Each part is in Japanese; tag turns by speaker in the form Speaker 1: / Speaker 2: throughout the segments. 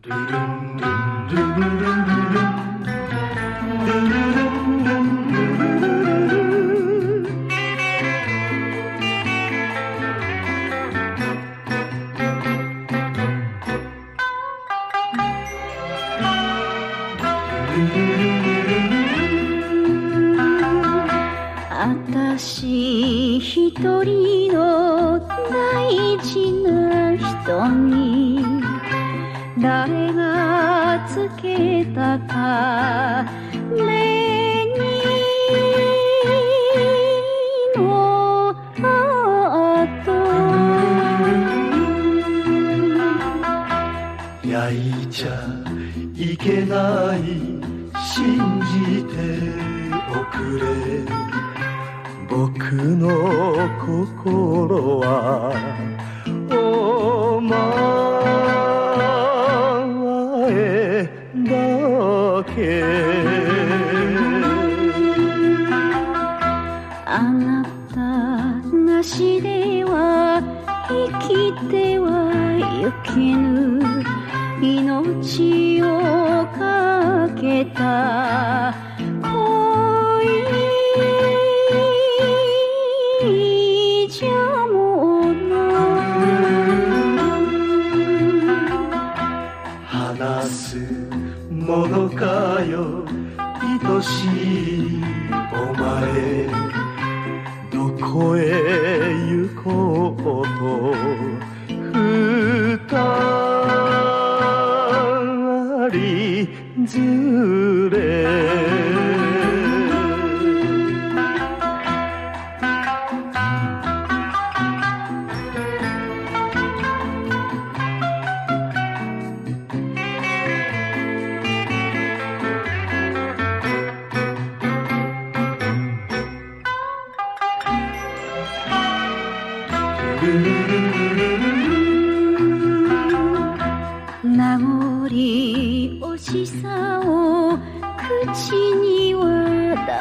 Speaker 1: あたし一人の大事な人につけたか。目にの跡
Speaker 2: 焼いちゃいけない信じておくれ。僕の心はけ。
Speaker 1: あなたなしでは生きてはゆけぬ。命をか
Speaker 2: す。ものかよ愛しいお前。どこへ行こうと二人ずれ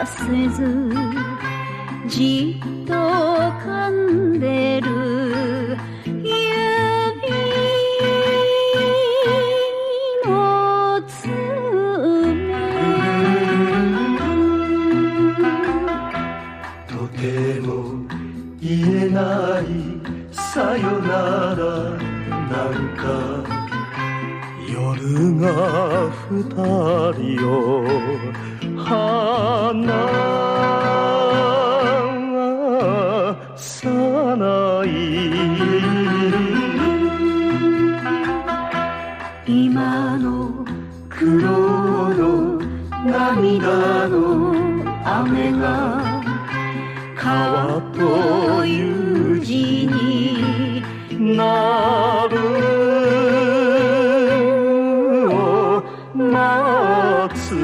Speaker 1: せずじっと噛んでる。指の爪。
Speaker 2: とても言えない。さよなら。なんか夜が二人を離さない
Speaker 1: 今の
Speaker 2: 苦労の涙の雨が
Speaker 1: 川という那次。